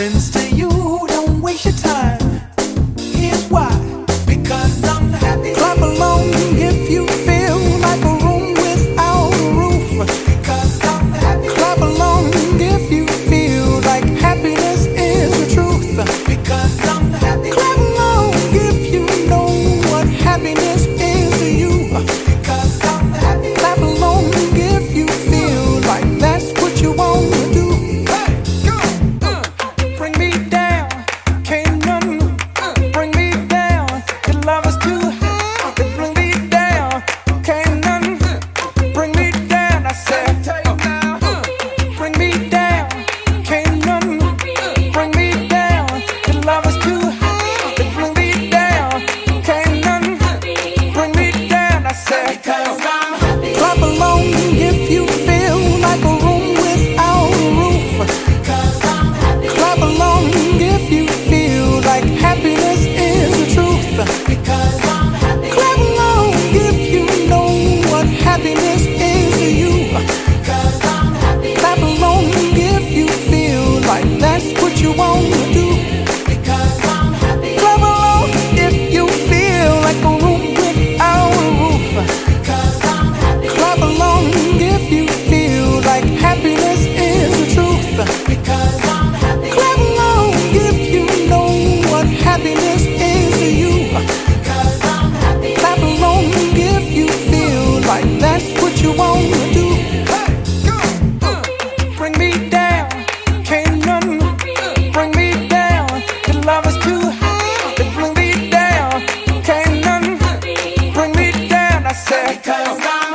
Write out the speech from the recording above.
happens to Because I'm